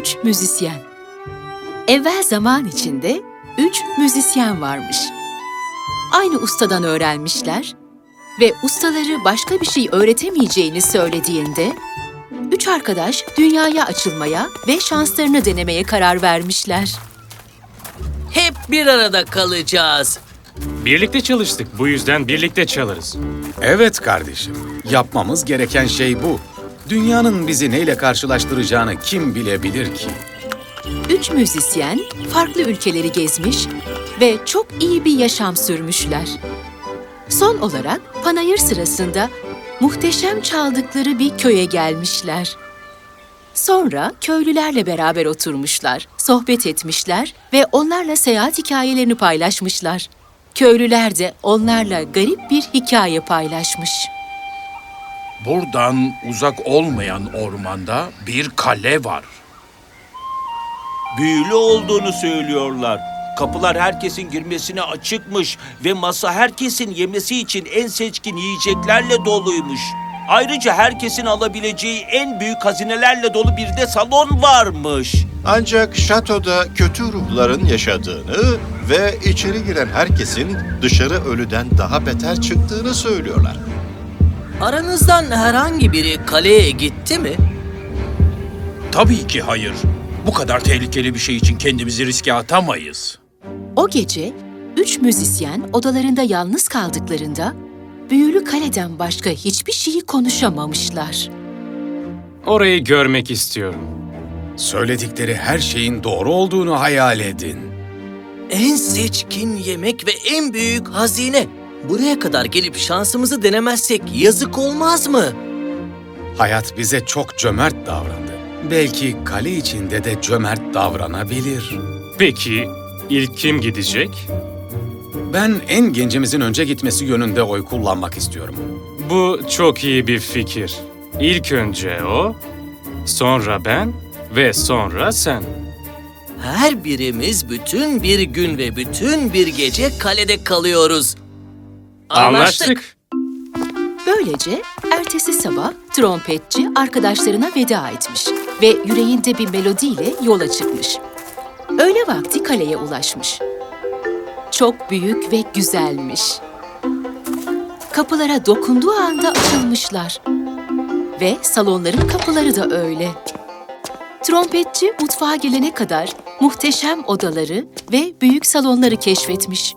Üç müzisyen. Evvel zaman içinde üç müzisyen varmış. Aynı ustadan öğrenmişler ve ustaları başka bir şey öğretemeyeceğini söylediğinde üç arkadaş dünyaya açılmaya ve şanslarını denemeye karar vermişler. Hep bir arada kalacağız. Birlikte çalıştık. Bu yüzden birlikte çalarız. Evet kardeşim, yapmamız gereken şey bu. Dünyanın bizi neyle karşılaştıracağını kim bilebilir ki? Üç müzisyen farklı ülkeleri gezmiş ve çok iyi bir yaşam sürmüşler. Son olarak panayır sırasında muhteşem çaldıkları bir köye gelmişler. Sonra köylülerle beraber oturmuşlar, sohbet etmişler ve onlarla seyahat hikayelerini paylaşmışlar. Köylüler de onlarla garip bir hikaye paylaşmış. Buradan uzak olmayan ormanda bir kale var. Büyülü olduğunu söylüyorlar. Kapılar herkesin girmesine açıkmış ve masa herkesin yemesi için en seçkin yiyeceklerle doluymuş. Ayrıca herkesin alabileceği en büyük hazinelerle dolu bir de salon varmış. Ancak şatoda kötü ruhların yaşadığını ve içeri giren herkesin dışarı ölüden daha beter çıktığını söylüyorlar. Aranızdan herhangi biri kaleye gitti mi? Tabii ki hayır. Bu kadar tehlikeli bir şey için kendimizi riske atamayız. O gece üç müzisyen odalarında yalnız kaldıklarında büyülü kaleden başka hiçbir şeyi konuşamamışlar. Orayı görmek istiyorum. Söyledikleri her şeyin doğru olduğunu hayal edin. En seçkin yemek ve en büyük hazine. Buraya kadar gelip şansımızı denemezsek yazık olmaz mı? Hayat bize çok cömert davrandı. Belki kale içinde de cömert davranabilir. Peki ilk kim gidecek? Ben en gencimizin önce gitmesi yönünde oy kullanmak istiyorum. Bu çok iyi bir fikir. İlk önce o, sonra ben ve sonra sen. Her birimiz bütün bir gün ve bütün bir gece kalede kalıyoruz. Anlaştık. Böylece ertesi sabah trompetçi arkadaşlarına veda etmiş ve yüreğinde bir melodiyle yola çıkmış. Öğle vakti kaleye ulaşmış. Çok büyük ve güzelmiş. Kapılara dokunduğu anda açılmışlar. Ve salonların kapıları da öyle. Trompetçi mutfağa gelene kadar muhteşem odaları ve büyük salonları keşfetmiş.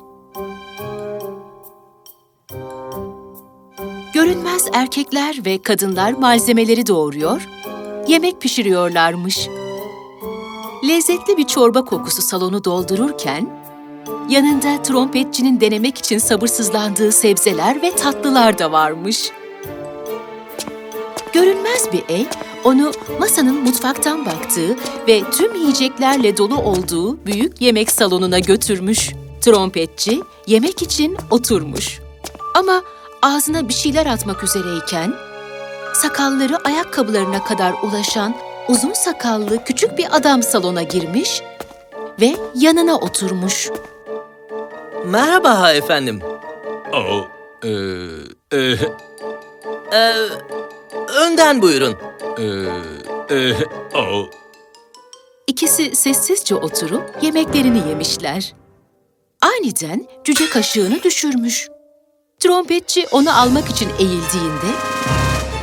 Görünmez erkekler ve kadınlar malzemeleri doğuruyor, yemek pişiriyorlarmış. Lezzetli bir çorba kokusu salonu doldururken, yanında trompetçinin denemek için sabırsızlandığı sebzeler ve tatlılar da varmış. Görünmez bir el, onu masanın mutfaktan baktığı ve tüm yiyeceklerle dolu olduğu büyük yemek salonuna götürmüş. Trompetçi yemek için oturmuş. Ama ağzına bir şeyler atmak üzereyken, sakalları ayakkabılarına kadar ulaşan uzun sakallı küçük bir adam salona girmiş ve yanına oturmuş. Merhaba efendim. Oh, e, e, Ee, önden buyurun. e, e, oh. İkisi sessizce oturup yemeklerini yemişler. Aniden cüce kaşığını düşürmüş. Trompetçi onu almak için eğildiğinde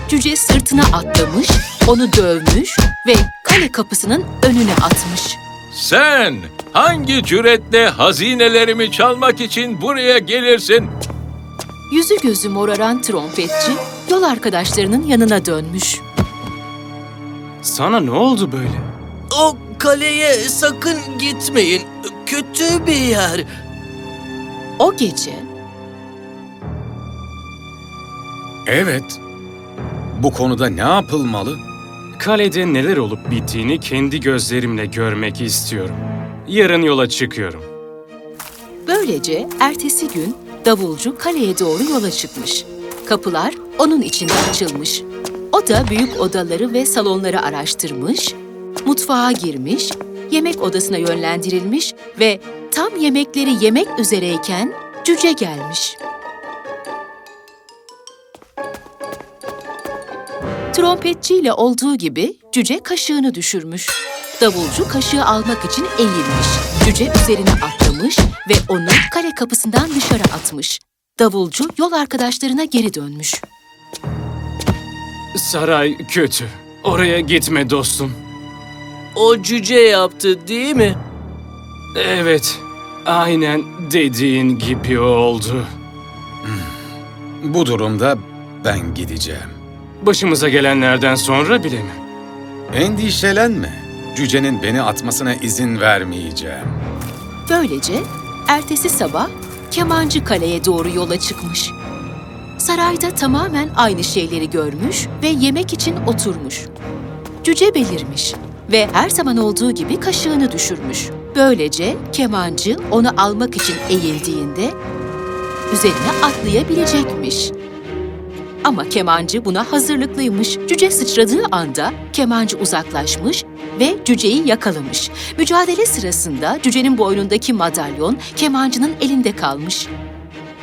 cüce sırtına atlamış, onu dövmüş ve kale kapısının önüne atmış. Sen hangi cüretle hazinelerimi çalmak için buraya gelirsin? Yüzü gözü moraran trompetçi yol arkadaşlarının yanına dönmüş. Sana ne oldu böyle? O kaleye sakın gitmeyin. Kötü bir yer. O gece Evet. Bu konuda ne yapılmalı? Kalede neler olup bittiğini kendi gözlerimle görmek istiyorum. Yarın yola çıkıyorum. Böylece ertesi gün davulcu kaleye doğru yola çıkmış. Kapılar onun içinde açılmış. O da büyük odaları ve salonları araştırmış, mutfağa girmiş, yemek odasına yönlendirilmiş ve tam yemekleri yemek üzereyken cüce gelmiş. Trompetçiyle olduğu gibi cüce kaşığını düşürmüş. Davulcu kaşığı almak için eğilmiş. Cüce üzerine atlamış ve onu kale kapısından dışarı atmış. Davulcu yol arkadaşlarına geri dönmüş. Saray kötü. Oraya gitme dostum. O cüce yaptı değil mi? Evet, aynen dediğin gibi oldu. Bu durumda ben gideceğim. Başımıza gelenlerden sonra bile mi? Endişelenme. Cücenin beni atmasına izin vermeyeceğim. Böylece ertesi sabah Kemancı Kale'ye doğru yola çıkmış. Sarayda tamamen aynı şeyleri görmüş ve yemek için oturmuş. Cüce belirmiş ve her zaman olduğu gibi kaşığını düşürmüş. Böylece kemancı onu almak için eğildiğinde üzerine atlayabilecekmiş. Ama kemancı buna hazırlıklıymış. Cüce sıçradığı anda kemancı uzaklaşmış ve cüceyi yakalamış. Mücadele sırasında cücenin boynundaki madalyon kemancının elinde kalmış.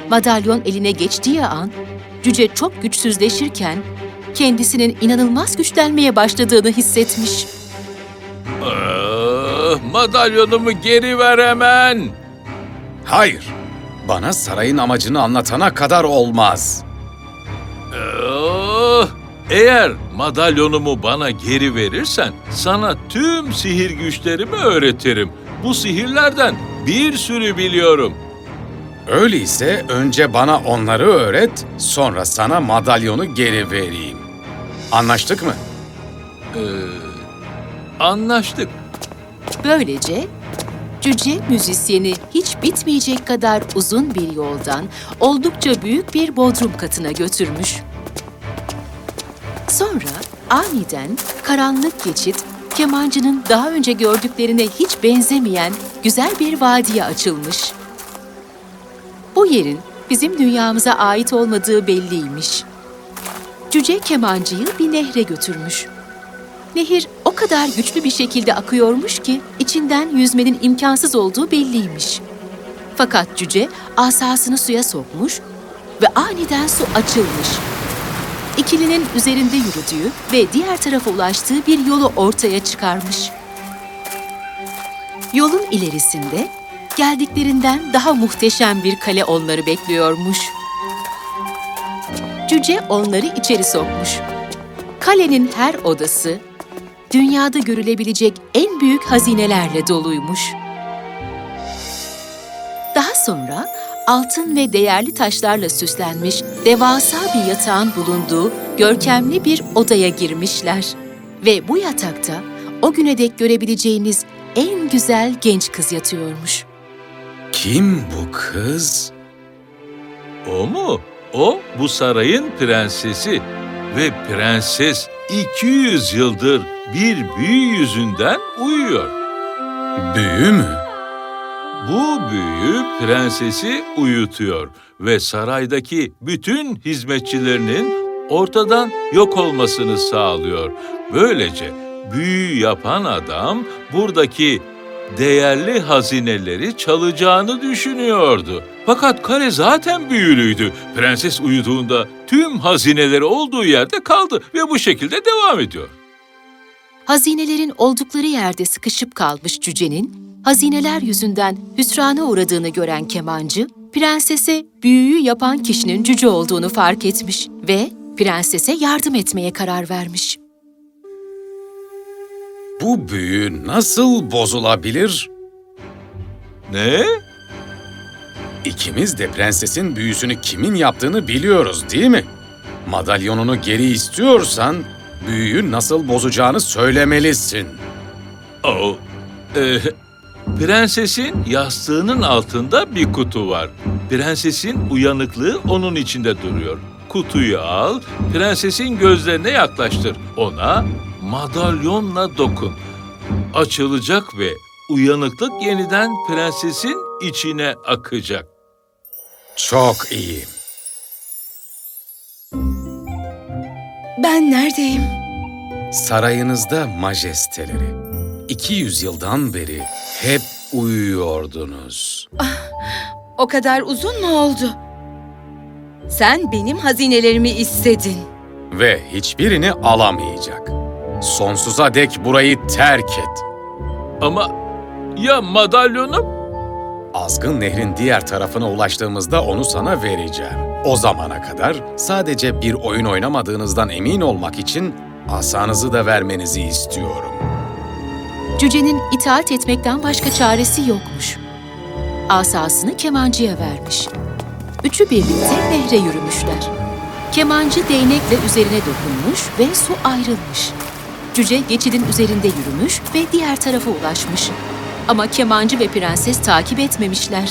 Madalyon eline geçtiği an cüce çok güçsüzleşirken kendisinin inanılmaz güçlenmeye başladığını hissetmiş. Ah, madalyonumu geri ver hemen. Hayır. Bana sarayın amacını anlatana kadar olmaz. Ah, eğer madalyonumu bana geri verirsen sana tüm sihir güçlerimi öğretirim. Bu sihirlerden bir sürü biliyorum. Öyleyse önce bana onları öğret, sonra sana madalyonu geri vereyim. Anlaştık mı? Ee, anlaştık. Böylece cüce müzisyeni hiç bitmeyecek kadar uzun bir yoldan oldukça büyük bir bodrum katına götürmüş. Sonra aniden karanlık geçit kemancının daha önce gördüklerine hiç benzemeyen güzel bir vadiye açılmış. Bu yerin bizim dünyamıza ait olmadığı belliymiş. Cüce kemancıyı bir nehre götürmüş. Nehir kadar güçlü bir şekilde akıyormuş ki içinden yüzmenin imkansız olduğu belliymiş. Fakat cüce asasını suya sokmuş ve aniden su açılmış. İkilinin üzerinde yürüdüğü ve diğer tarafa ulaştığı bir yolu ortaya çıkarmış. Yolun ilerisinde geldiklerinden daha muhteşem bir kale onları bekliyormuş. Cüce onları içeri sokmuş. Kalenin her odası dünyada görülebilecek en büyük hazinelerle doluymuş. Daha sonra altın ve değerli taşlarla süslenmiş devasa bir yatağın bulunduğu görkemli bir odaya girmişler. Ve bu yatakta o güne dek görebileceğiniz en güzel genç kız yatıyormuş. Kim bu kız? O mu? O bu sarayın prensesi ve prenses 200 yıldır bir büyü yüzünden uyuyor. Büyü mü? Bu büyü prensesi uyutuyor ve saraydaki bütün hizmetçilerinin ortadan yok olmasını sağlıyor. Böylece büyü yapan adam buradaki değerli hazineleri çalacağını düşünüyordu. Fakat kale zaten büyülüydü. Prenses uyuduğunda tüm hazineleri olduğu yerde kaldı ve bu şekilde devam ediyor. Hazinelerin oldukları yerde sıkışıp kalmış cücenin, hazineler yüzünden hüsrana uğradığını gören kemancı, prensese büyüyü yapan kişinin cüce olduğunu fark etmiş ve prensese yardım etmeye karar vermiş. Bu büyü nasıl bozulabilir? Ne? İkimiz de prensesin büyüsünü kimin yaptığını biliyoruz değil mi? Madalyonunu geri istiyorsan büyüyü nasıl bozacağını söylemelisin. O, e, prensesin yastığının altında bir kutu var. Prensesin uyanıklığı onun içinde duruyor. Kutuyu al, prensesin gözlerine yaklaştır. Ona madalyonla dokun. Açılacak ve uyanıklık yeniden prensesin içine akacak. Çok iyi. Ben neredeyim? Sarayınızda majesteleri. 200 yıldan beri hep uyuyordunuz. O kadar uzun mu oldu? Sen benim hazinelerimi istedin. Ve hiçbirini alamayacak. Sonsuza dek burayı terk et. Ama ya madalyonum? Azgın nehrin diğer tarafına ulaştığımızda onu sana vereceğim. O zamana kadar sadece bir oyun oynamadığınızdan emin olmak için asanızı da vermenizi istiyorum. Cücenin itaat etmekten başka çaresi yokmuş. Asasını kemancıya vermiş. Üçü birlikte nehre yürümüşler. Kemancı değnekle üzerine dokunmuş ve su ayrılmış. Cüce geçidin üzerinde yürümüş ve diğer tarafa ulaşmış. Ama kemancı ve prenses takip etmemişler.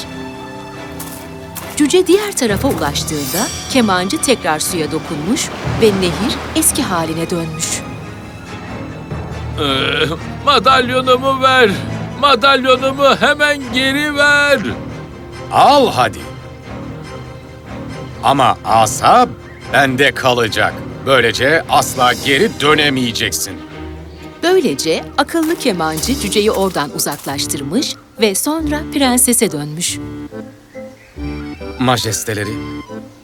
Cüce diğer tarafa ulaştığında kemancı tekrar suya dokunmuş ve nehir eski haline dönmüş. Ee, madalyonumu ver. Madalyonumu hemen geri ver. Al hadi. Ama asa bende kalacak. Böylece asla geri dönemeyeceksin. Böylece akıllı kemancı cüceyi oradan uzaklaştırmış ve sonra prensese dönmüş. Majesteleri,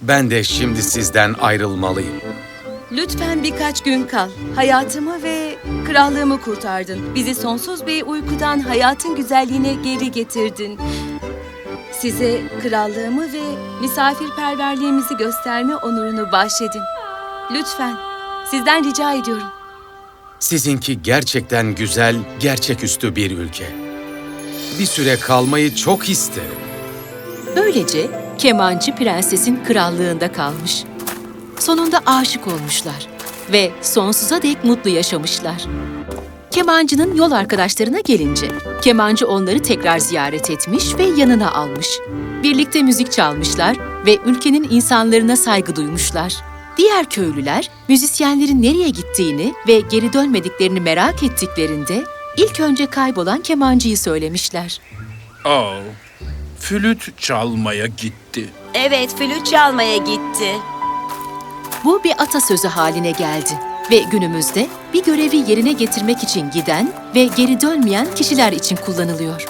ben de şimdi sizden ayrılmalıyım. Lütfen birkaç gün kal. Hayatımı ve krallığımı kurtardın. Bizi sonsuz bir uykudan hayatın güzelliğine geri getirdin. Size krallığımı ve misafirperverliğimizi gösterme onurunu bahşedin. Lütfen, sizden rica ediyorum. Sizinki gerçekten güzel, gerçeküstü bir ülke. Bir süre kalmayı çok isterim. Böylece kemancı prensesin krallığında kalmış. Sonunda aşık olmuşlar ve sonsuza dek mutlu yaşamışlar. Kemancının yol arkadaşlarına gelince, kemancı onları tekrar ziyaret etmiş ve yanına almış. Birlikte müzik çalmışlar ve ülkenin insanlarına saygı duymuşlar. Diğer köylüler müzisyenlerin nereye gittiğini ve geri dönmediklerini merak ettiklerinde ilk önce kaybolan kemancıyı söylemişler. Aa, flüt çalmaya gitti. Evet, flüt çalmaya gitti. Bu bir atasözü haline geldi ve günümüzde bir görevi yerine getirmek için giden ve geri dönmeyen kişiler için kullanılıyor.